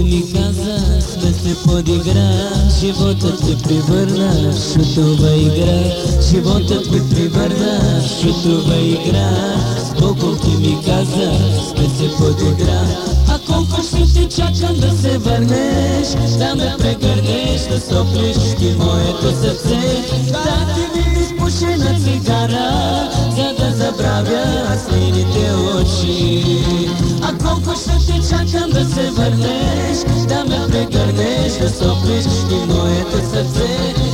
Ти ми каза, сме се подигра Животът ми превърна в шутова игра. Животът ми превърна в шутова игра. С ти ми каза, сме се подигра. А колко ще ти чакам да се върнеш Да ме прегърнеш, да соплиш ти моето сърце. Да ти ми изпушена цигара За да забравя сините очи А колко ще чакам да се върнеш Да ме прегърнеш, да соплиш ти моето сърце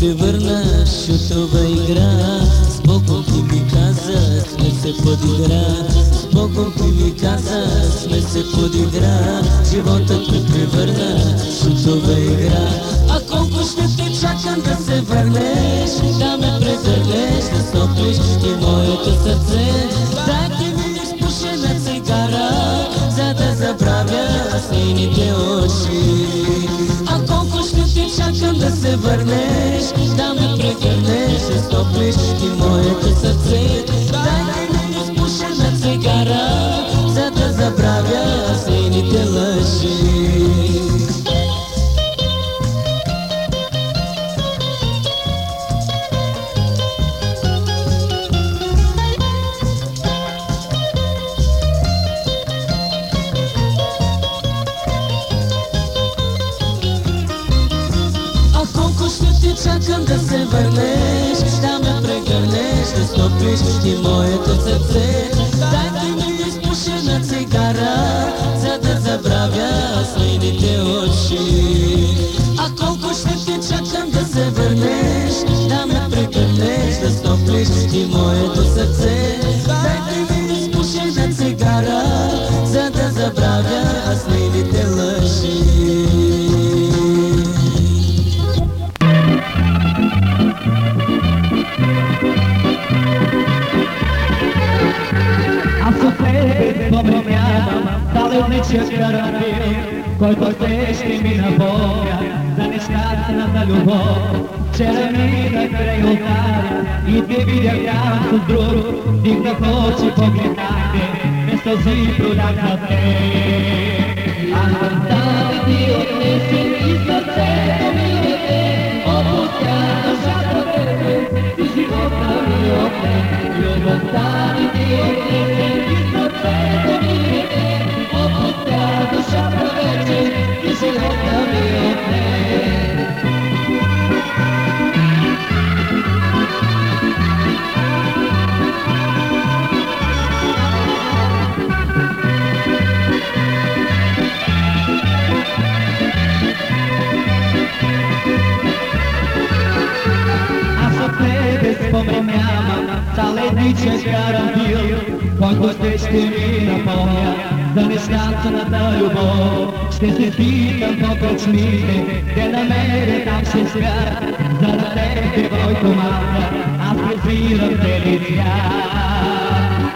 превърна шутова игра. С Богом ти ми каза, сме се подигра. С Богом ти ми каза, сме се подигра. Животът ме превърна шутова игра. А колко ще те чакам да се върнеш? Да ме прегърнеш, да стоплиш ти моето сърце. Да ти ми изпушена цигара За да забравя сините очи да се върнеш Да ме прегърнеш, стоплиш ти моето сърце стопиш ти моето сърце. Дай ти ми изпушена цигара За да забравя сините очи. А колко ще ти чакам да се върнеш Да ме прегърнеш, да стопиш ти моето сърце. Дай ти ми изпушена цигара За да забравя сините тебе споменявам далечния карамил, който все ще ми напомня за нещастната любов. Вчера минах край ултаря и те видях там с друг, дигнах очи, погледнах те, без сълзи продах за теб. Аз съм тази ти отнесен и сърцето ми таледничен карамбил, който ще ще ми напомня за нещастната любов. Ще се питам по кръчмите, де намеря там ще свят, за да тебе, който мата, аз презирам цели свят.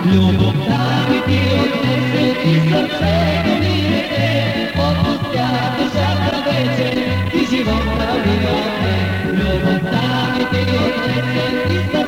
Любовта ми ти отнесе и сърцето ми е те, отпустя душата вече и живота ми отне. Любовта ми ти отнесе и сърцето